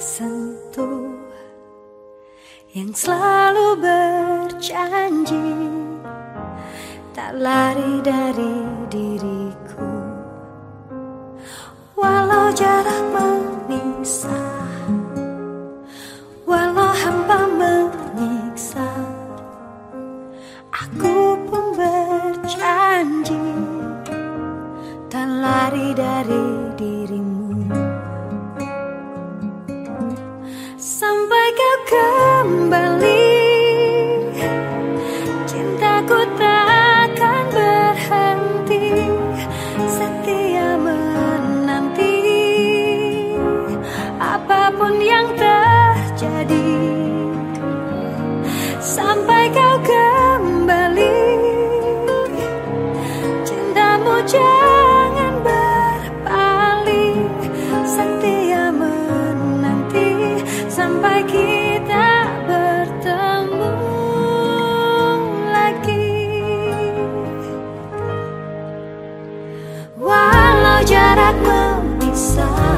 Sentuh yang selalu berjanji tak lari dari diriku. Walau jarak memisah walau hampa menyiksa aku pun berjanji tak lari dari dirimu. I go beside.